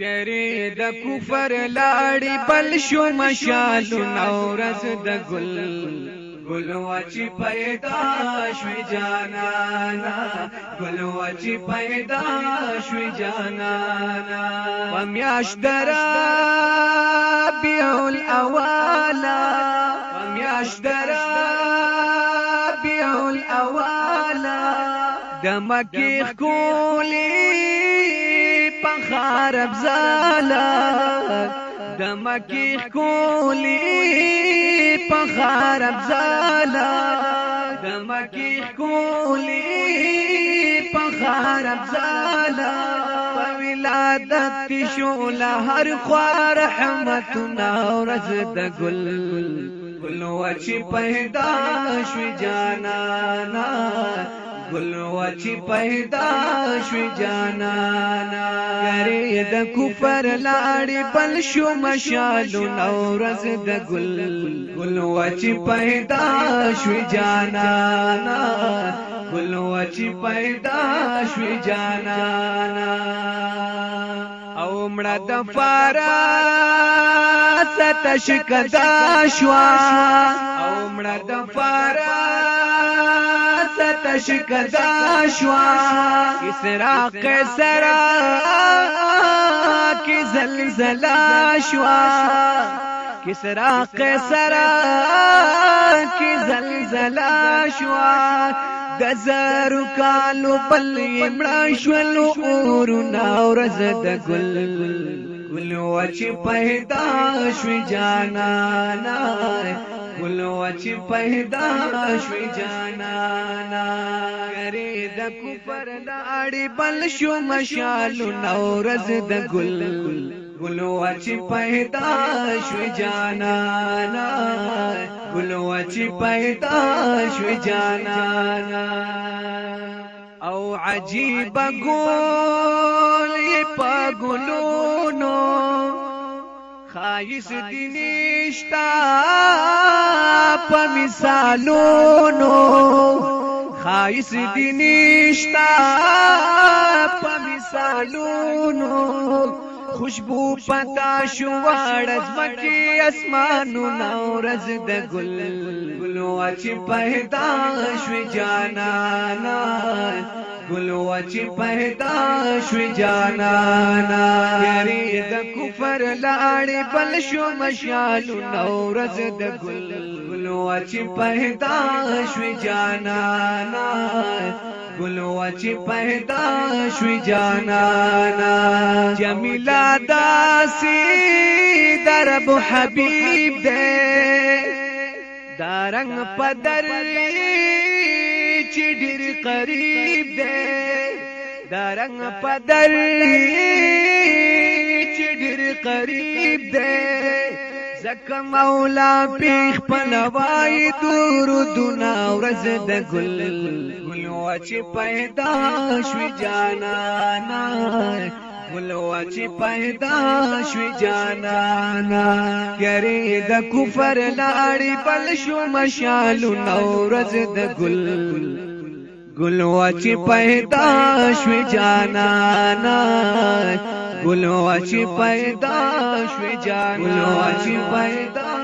تیرې د کفر لاړې بل شو مشال نورز د ګل ګل واچی پیدا شوې جانانا ګل واچی پیدا شوې جانانا ومیاش درا بیول اوالا ومیاش درا بیول اوالا دمکه کولی خار ابزالا د مکی کولی په خار ابزالا د مکی کولی په خار ابزالا ولادت کی شولا هر خوا رحمت نو رزد گل گل وچ پیدا شو جانانا گل وچی پیدا شوی جانانا یاری د کفر لاړی بل شو مشالو نورز د گل گل وچی پیدا شوی جانانا گل وچی پیدا شوی جانانا او مړه د فارا ستشکدا شوا او مړه د فارا ته تشکدا شوا کسرا قیسرا کی زلزلا شوا کسرا قیسرا کی زلزلا شوا د زرو کالو بل مړ شلو اور ناور زد گل گل وچ پیدا شو جانا نه نو چې پیدا شوې جانانا کرے د کفر د اړې بل شو مشال نو رز د ګل ګلو چې پیدا شوې جانانا ګلو چې پیدا شوې جانانا او عجیب ګول په ګلونو خایس دینشتا په مثالونو خایس دینشتا په مثالونو خوشبو پتا شوار از مکی اسمانو نورز د گل گلو اچ پیدا شو جانانا ګل وچ پیدا شو جانانا یاري د کفر لاړې بل شو مشالو نورز د ګل ګل وچ پیدا شو جانانا ګل وچ پیدا شو جانانا جمیلا داسي درب حبيب دې دارنګ پدر قریب دی دارنګ پدل چې ډېر قریب دی زکه مولا پیخ پلوای دور دنا ورځ د ګل ګل واچ پیدا شو جانانا ګل واچ پیدا شو جانانا یری د کفر لاړی بل شو مشال نو ورځ د ګل गुलवाच पैदाश श्वे जाना गुलवाच पैदा श्वे जाना गुलवाच पैदा